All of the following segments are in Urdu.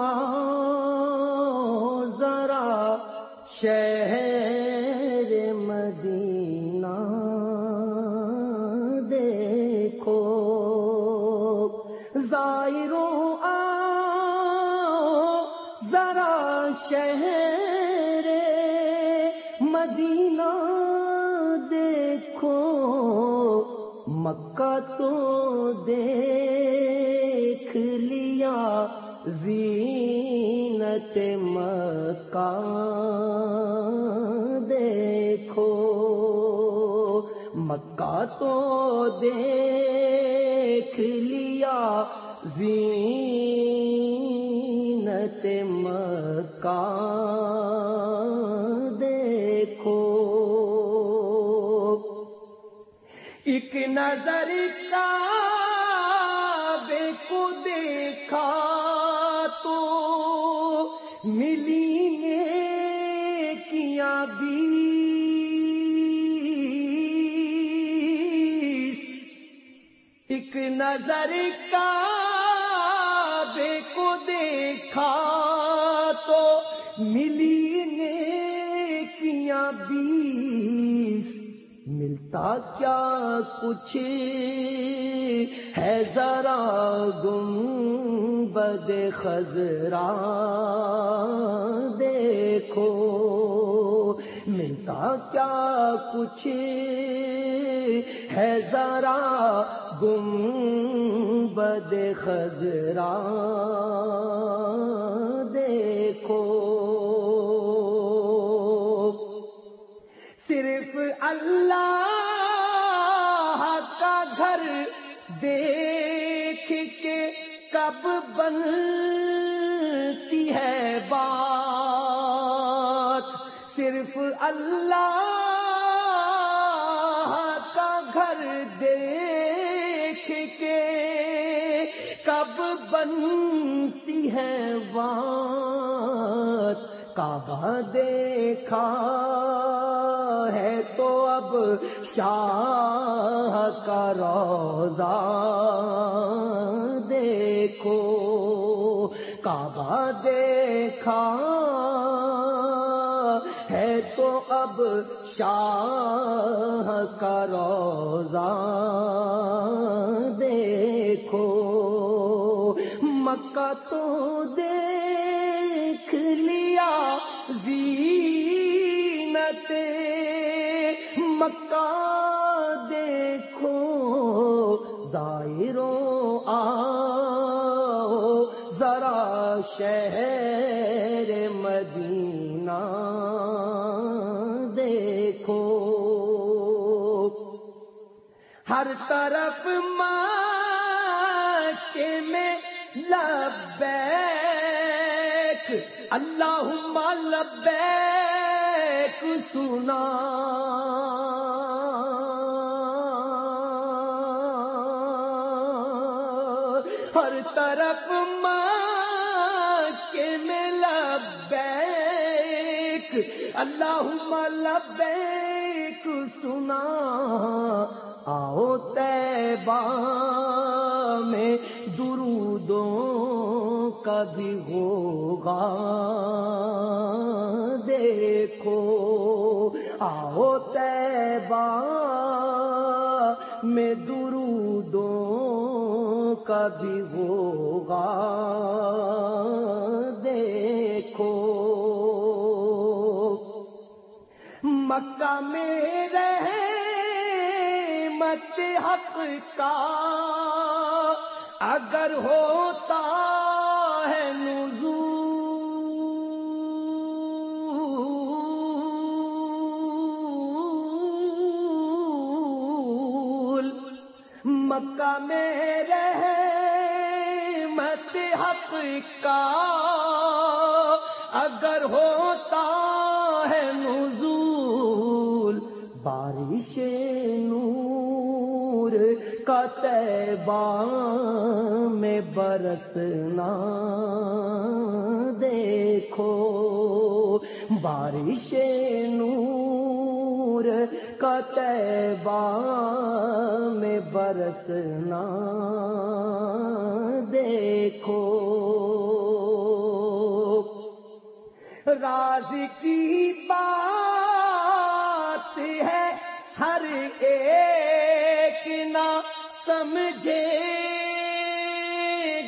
آؤ ذرا شہر مدینہ دیکھو۔ زائروں آؤ ذرا شہر مکہ تو دیکھ لیا زینت مکہ دیکھو۔ مکہ تو دیکھ لیا زینت مکہ نظر کا کو دیکھا تو ملی نے کیا ایک نظر کا کو دیکھا تو ملی ملتا کیا کچھ؟ ہے ذرا گم بد خزرا دیکھو، ملتا کیا کچھ؟ ہے ذرا گم بد خزرا اللہ کا گھر دیکھ کے کب بنتی ہے بات؟ صرف اللہ کا گھر دیکھ کے کب بنتی ہے بات؟ کعبہ دیکھا ہے تو اب شاہ کا روزہ دیکھو۔ کعبہ دیکھا ہے تو اب شاہ کا روزہ دیکھو۔ مکہ تو دیکھ زینت مکہ دیکھو ظاہروں آؤ، ذرا شہر مدینہ دیکھو۔ ہر طرف ماں کے میں لبیک اللہم لبیک سنا ہر طرف ماں کے میں لبیک اللہم لبیک سنا آؤ تیبہ میں درودوں کا بھی ہوگا؟ دیکھو، آؤ تیبہ میں درودوں کا بھی ہوگا؟ دیکھو، مکہ میں رہے مت حق کا اگر ہوتا ہے نزول۔ مکہ میں رہے مت حق کا اگر ہوتا ہے نزول بارش نور کا تیباں میں برسنا دیکھو۔ بارش نور کا تیباں میں برسنا دیکھو۔ راز کی بات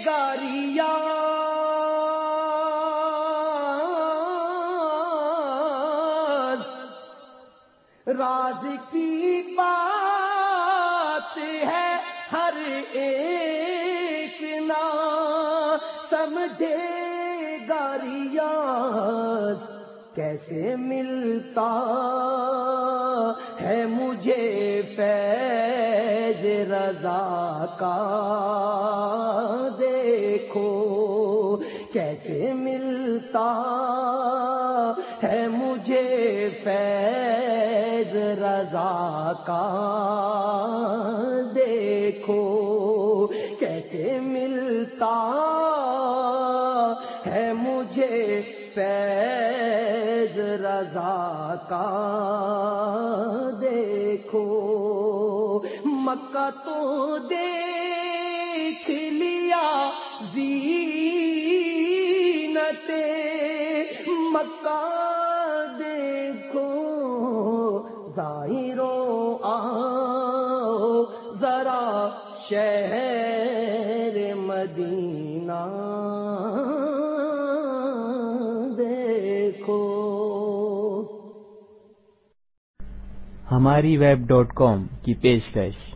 گاریا راز کی بات ہے ہر ایک نہ سمجھے گاریاز کیسے ملتا ہے مجھے فیض رضا کا۔ دیکھو کیسے ملتا ہے مجھے فیض رضا کا۔ دیکھو کیسے ملتا ہے مجھے فیض رضا کا۔ دیکھو مکہ تو دیکھ لیا، زینت مکہ دیکھو۔ ظاہرو آؤ ذرا شہر مدینہ دیکھو۔ ہماری ویب ڈاٹ کام کی پیشکش۔